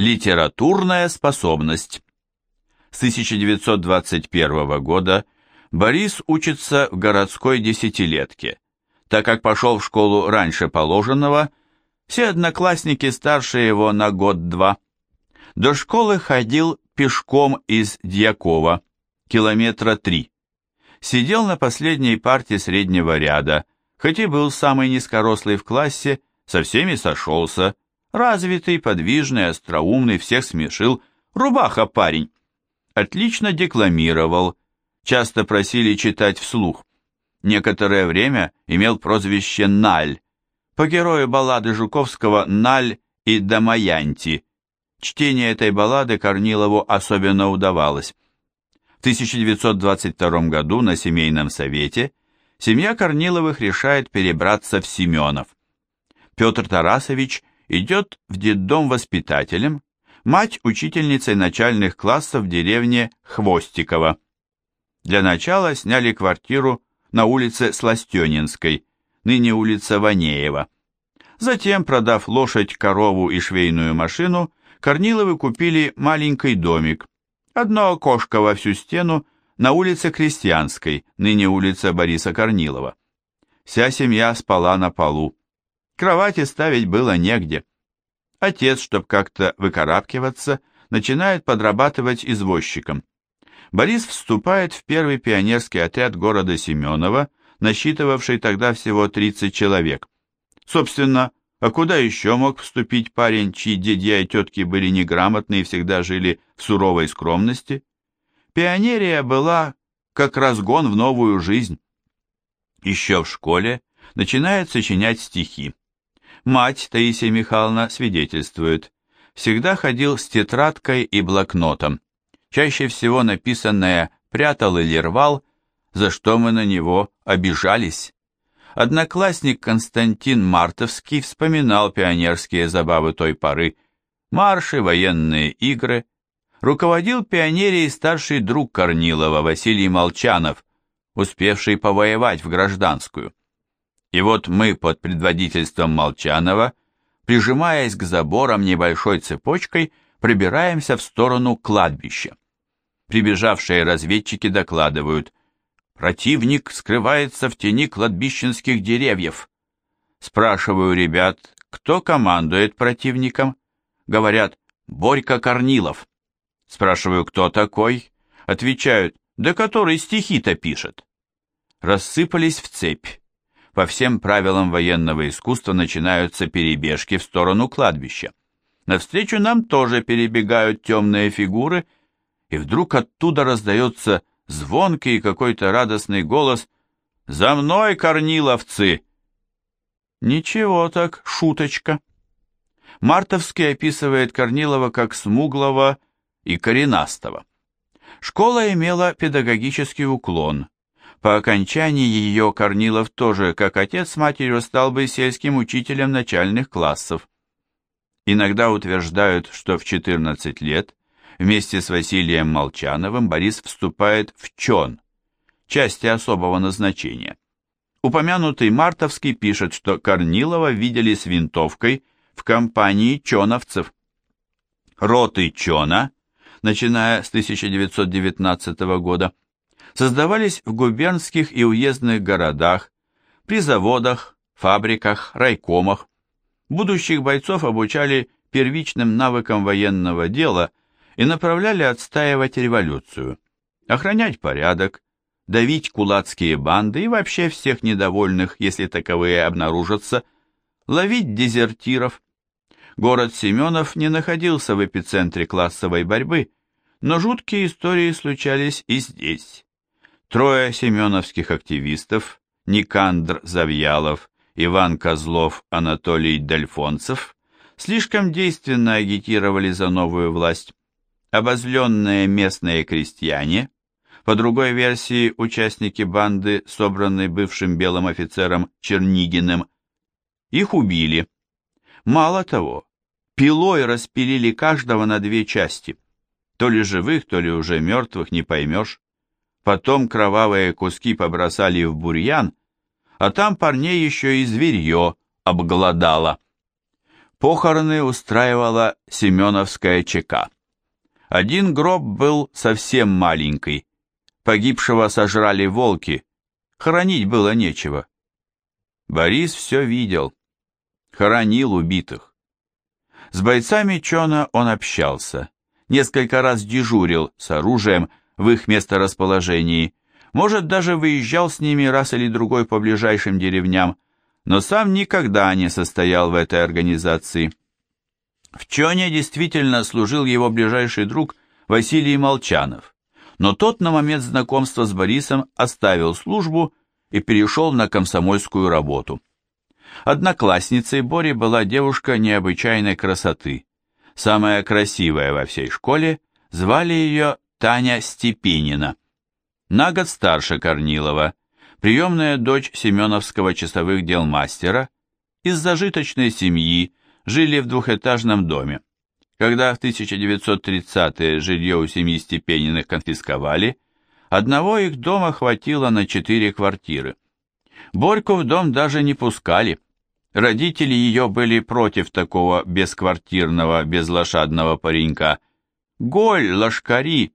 Литературная способность. С 1921 года Борис учится в городской десятилетке. Так как пошел в школу раньше положенного, все одноклассники старше его на год-два. До школы ходил пешком из Дьякова, километра три. Сидел на последней парте среднего ряда, хоть и был самый низкорослый в классе, со всеми сошелся, развитый, подвижный, остроумный, всех смешил, рубаха парень. Отлично декламировал, часто просили читать вслух. Некоторое время имел прозвище Наль, по герою баллады Жуковского «Наль» и «Дамаянти». Чтение этой баллады Корнилову особенно удавалось. В 1922 году на семейном совете семья Корниловых решает перебраться в Семенов. Петр Тарасович идет в детдом воспитателем, мать учительницей начальных классов в деревне Хвостиково. Для начала сняли квартиру на улице Сластенинской, ныне улица Ванеева. Затем, продав лошадь, корову и швейную машину, Корниловы купили маленький домик, одно окошко во всю стену на улице Крестьянской, ныне улица Бориса Корнилова. Вся семья спала на полу. Кровати ставить было негде. Отец, чтоб как-то выкарабкиваться, начинает подрабатывать извозчиком. Борис вступает в первый пионерский отряд города Семенова, насчитывавший тогда всего 30 человек. Собственно, а куда еще мог вступить парень, чьи дядья и тетки были неграмотны и всегда жили в суровой скромности? Пионерия была как разгон в новую жизнь. Еще в школе начинает сочинять стихи. Мать Таисия Михайловна свидетельствует. Всегда ходил с тетрадкой и блокнотом. Чаще всего написанное прятал или рвал, за что мы на него обижались. Одноклассник Константин Мартовский вспоминал пионерские забавы той поры, марши, военные игры. Руководил пионерией старший друг Корнилова Василий Молчанов, успевший повоевать в гражданскую. И вот мы под предводительством Молчанова, прижимаясь к заборам небольшой цепочкой, пробираемся в сторону кладбища. Прибежавшие разведчики докладывают, противник скрывается в тени кладбищенских деревьев. Спрашиваю ребят, кто командует противником? Говорят, Борька Корнилов. Спрашиваю, кто такой? Отвечают, да который стихи-то пишет. Рассыпались в цепь по всем правилам военного искусства начинаются перебежки в сторону кладбища. Навстречу нам тоже перебегают темные фигуры, и вдруг оттуда раздается звонкий какой-то радостный голос «За мной, корниловцы!» Ничего так, шуточка. Мартовский описывает Корнилова как смуглого и коренастого. Школа имела педагогический уклон – по окончании ее Корнилов тоже, как отец с матерью, стал бы сельским учителем начальных классов. Иногда утверждают, что в 14 лет вместе с Василием Молчановым Борис вступает в ЧОН, части особого назначения. Упомянутый Мартовский пишет, что Корнилова видели с винтовкой в компании чоновцев. Роты чона, начиная с 1919 года, создавались в губернских и уездных городах, при заводах, фабриках, райкомах. Будущих бойцов обучали первичным навыкам военного дела и направляли отстаивать революцию, охранять порядок, давить кулацкие банды и вообще всех недовольных, если таковые обнаружатся, ловить дезертиров. Город Семенов не находился в эпицентре классовой борьбы, но жуткие истории случались и здесь. Трое семеновских активистов, Никандр Завьялов, Иван Козлов, Анатолий Дальфонцев, слишком действенно агитировали за новую власть. Обозленные местные крестьяне, по другой версии участники банды, собранной бывшим белым офицером Чернигиным, их убили. Мало того, пилой распилили каждого на две части. То ли живых, то ли уже мертвых, не поймешь. Потом кровавые куски побросали в бурьян, а там парней еще и зверье обголодало. Похороны устраивала Семеновская ЧК. Один гроб был совсем маленький. Погибшего сожрали волки. Хоронить было нечего. Борис все видел. Хоронил убитых. С бойцами Чона он общался. Несколько раз дежурил с оружием в их месторасположении. Может, даже выезжал с ними раз или другой по ближайшим деревням, но сам никогда не состоял в этой организации. В Чоне действительно служил его ближайший друг Василий Молчанов, но тот на момент знакомства с Борисом оставил службу и перешел на комсомольскую работу. Одноклассницей Бори была девушка необычайной красоты. Самая красивая во всей школе, звали ее Таня Степенина. На год старше Корнилова, приемная дочь Семеновского часовых дел мастера, из зажиточной семьи, жили в двухэтажном доме. Когда в 1930-е жилье у семьи Степениных конфисковали, одного их дома хватило на четыре квартиры. Борьку в дом даже не пускали. Родители ее были против такого бесквартирного, безлошадного паренька. Голь, лошкари,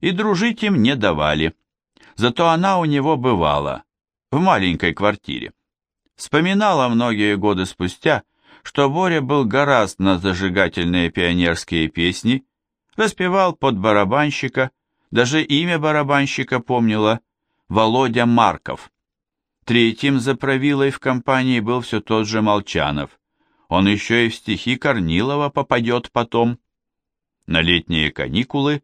и дружить им не давали. Зато она у него бывала, в маленькой квартире. Вспоминала многие годы спустя, что Боря был гораст на зажигательные пионерские песни, распевал под барабанщика, даже имя барабанщика помнила, Володя Марков. Третьим за правилой в компании был все тот же Молчанов. Он еще и в стихи Корнилова попадет потом. На летние каникулы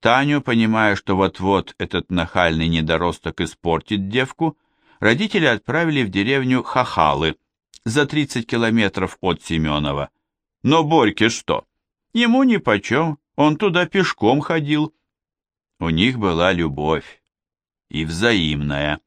Таню, понимая, что вот-вот этот нахальный недоросток испортит девку, родители отправили в деревню Хахалы – за 30 километров от Семенова. Но Борьке что? Ему нипочем, он туда пешком ходил. У них была любовь. И взаимная.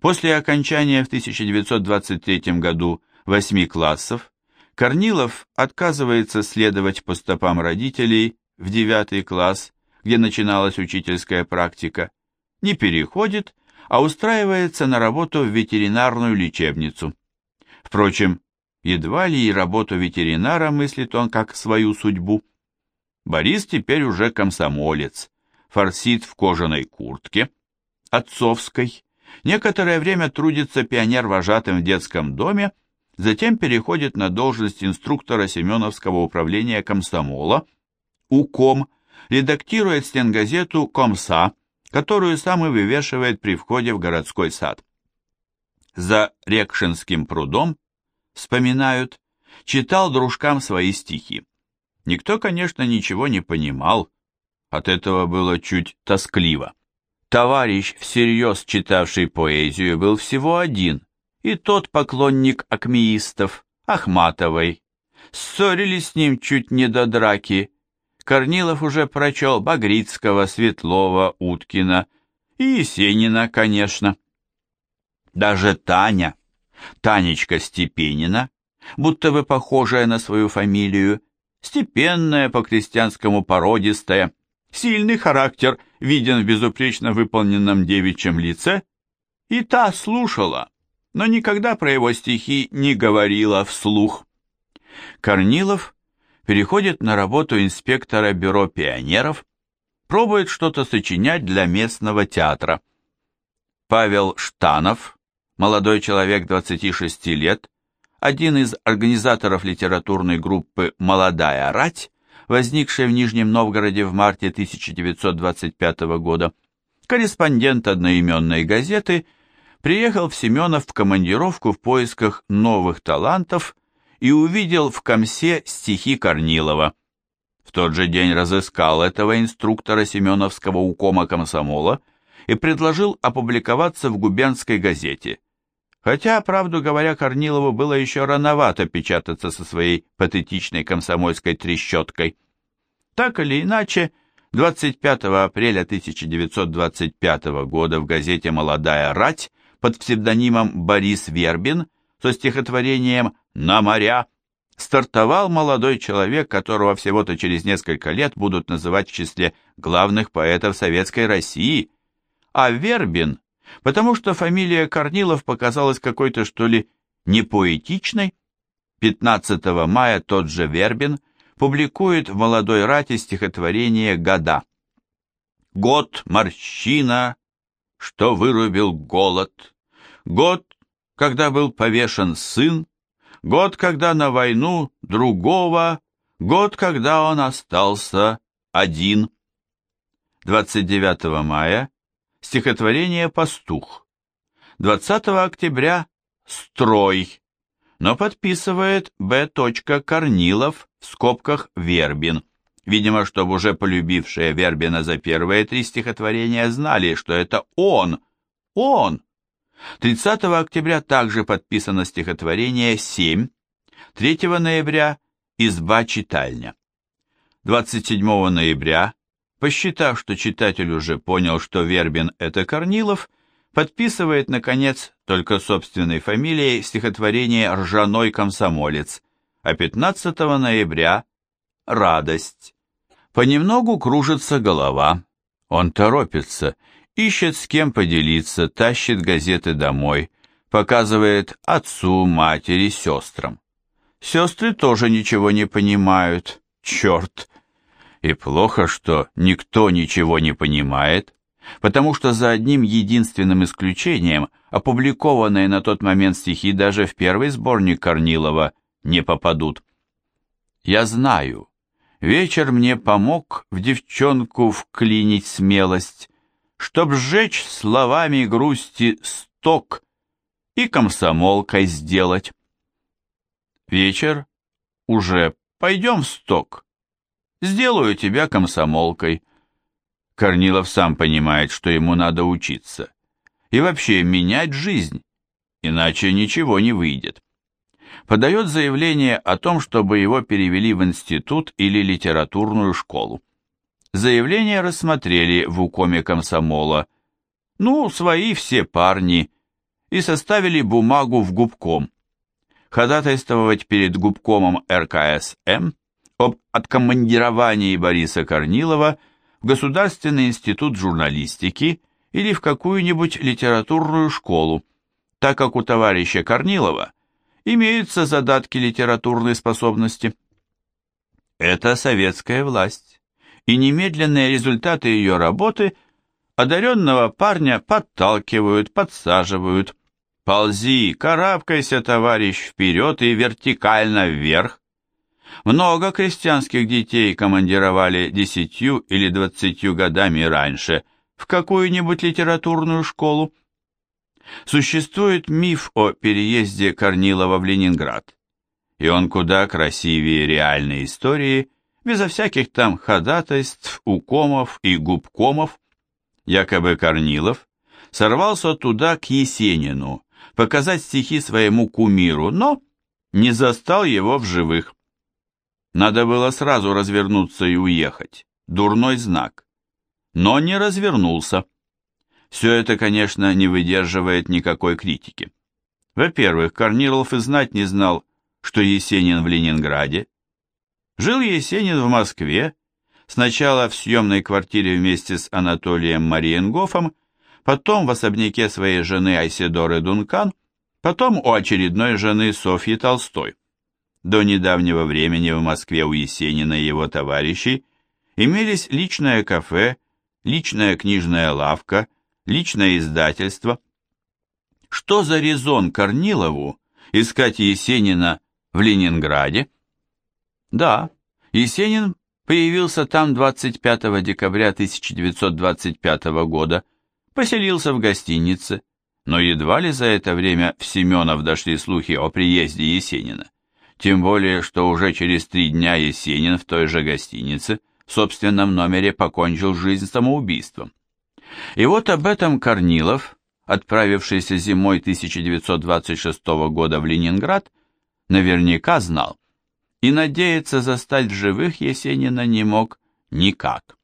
После окончания в 1923 году восьми классов Корнилов отказывается следовать по стопам родителей в девятый класс, где начиналась учительская практика, не переходит, а устраивается на работу в ветеринарную лечебницу. Впрочем, едва ли и работу ветеринара мыслит он как свою судьбу. Борис теперь уже комсомолец, форсит в кожаной куртке, отцовской, некоторое время трудится пионер-вожатым в детском доме, затем переходит на должность инструктора Семеновского управления комсомола, УКОМ, редактирует стенгазету «Комса», которую сам и вывешивает при входе в городской сад за Рекшинским прудом, вспоминают, читал дружкам свои стихи. Никто, конечно, ничего не понимал, от этого было чуть тоскливо. Товарищ, всерьез читавший поэзию, был всего один, и тот поклонник акмеистов, Ахматовой. Ссорились с ним чуть не до драки. Корнилов уже прочел Багрицкого, Светлова, Уткина и Есенина, конечно. Даже Таня, Танечка Степенина, будто бы похожая на свою фамилию, степенная, по-крестьянскому породистая, сильный характер виден в безупречно выполненном девичьем лице, и та слушала, но никогда про его стихи не говорила вслух. Корнилов переходит на работу инспектора бюро пионеров, пробует что-то сочинять для местного театра. Павел Штанов, молодой человек 26 лет, один из организаторов литературной группы «Молодая рать», возникшей в Нижнем Новгороде в марте 1925 года, корреспондент одноименной газеты, приехал в Семенов в командировку в поисках новых талантов и увидел в Комсе стихи Корнилова. В тот же день разыскал этого инструктора Семеновского укома комсомола и предложил опубликоваться в губернской газете – Хотя, правду говоря, Корнилову было еще рановато печататься со своей патетичной комсомольской трещоткой. Так или иначе, 25 апреля 1925 года в газете «Молодая рать» под псевдонимом Борис Вербин со стихотворением «На моря» стартовал молодой человек, которого всего-то через несколько лет будут называть в числе главных поэтов Советской России, а Вербин потому что фамилия Корнилов показалась какой-то, что ли, непоэтичной. 15 мая тот же Вербин публикует в «Молодой рате» стихотворение «Года». «Год морщина, что вырубил голод, год, когда был повешен сын, год, когда на войну другого, год, когда он остался один». 29 мая стихотворение «Пастух», 20 октября «Строй», но подписывает Б. Корнилов в скобках Вербин. Видимо, чтобы уже полюбившие Вербина за первые три стихотворения знали, что это он, он. 30 октября также подписано стихотворение «Семь», 3 ноября «Изба читальня». 27 ноября, посчитав, что читатель уже понял, что Вербин – это Корнилов, подписывает, наконец, только собственной фамилией стихотворение «Ржаной комсомолец», а 15 ноября «Радость». Понемногу кружится голова, он торопится, ищет с кем поделиться, тащит газеты домой, показывает отцу, матери, сестрам. Сестры тоже ничего не понимают, черт. И плохо, что никто ничего не понимает, потому что за одним единственным исключением опубликованные на тот момент стихи даже в первый сборник Корнилова не попадут. Я знаю, вечер мне помог в девчонку вклинить смелость, чтоб сжечь словами грусти сток и комсомолкой сделать. Вечер уже пойдем в сток, сделаю тебя комсомолкой. Корнилов сам понимает, что ему надо учиться. И вообще менять жизнь, иначе ничего не выйдет. Подает заявление о том, чтобы его перевели в институт или литературную школу. Заявление рассмотрели в укоме комсомола. Ну, свои все парни. И составили бумагу в губком. Ходатайствовать перед губкомом РКСМ об откомандировании Бориса Корнилова – в Государственный институт журналистики или в какую-нибудь литературную школу, так как у товарища Корнилова имеются задатки литературной способности. Это советская власть, и немедленные результаты ее работы одаренного парня подталкивают, подсаживают. Ползи, карабкайся, товарищ, вперед и вертикально вверх, много крестьянских детей командировали десятью или двадцатью годами раньше в какую-нибудь литературную школу. Существует миф о переезде Корнилова в Ленинград, и он куда красивее реальной истории, безо всяких там ходатайств, укомов и губкомов. Якобы Корнилов сорвался туда к Есенину, показать стихи своему кумиру, но не застал его в живых. Надо было сразу развернуться и уехать. Дурной знак. Но не развернулся. Все это, конечно, не выдерживает никакой критики. Во-первых, Корнилов и знать не знал, что Есенин в Ленинграде. Жил Есенин в Москве, сначала в съемной квартире вместе с Анатолием Мариенгофом, потом в особняке своей жены Айседоры Дункан, потом у очередной жены Софьи Толстой. До недавнего времени в Москве у Есенина и его товарищей имелись личное кафе, личная книжная лавка, личное издательство. Что за резон Корнилову искать Есенина в Ленинграде? Да, Есенин появился там 25 декабря 1925 года, поселился в гостинице, но едва ли за это время в Семенов дошли слухи о приезде Есенина. Тем более, что уже через три дня Есенин в той же гостинице в собственном номере покончил жизнь самоубийством. И вот об этом Корнилов, отправившийся зимой 1926 года в Ленинград, наверняка знал, и надеяться застать живых Есенина не мог никак.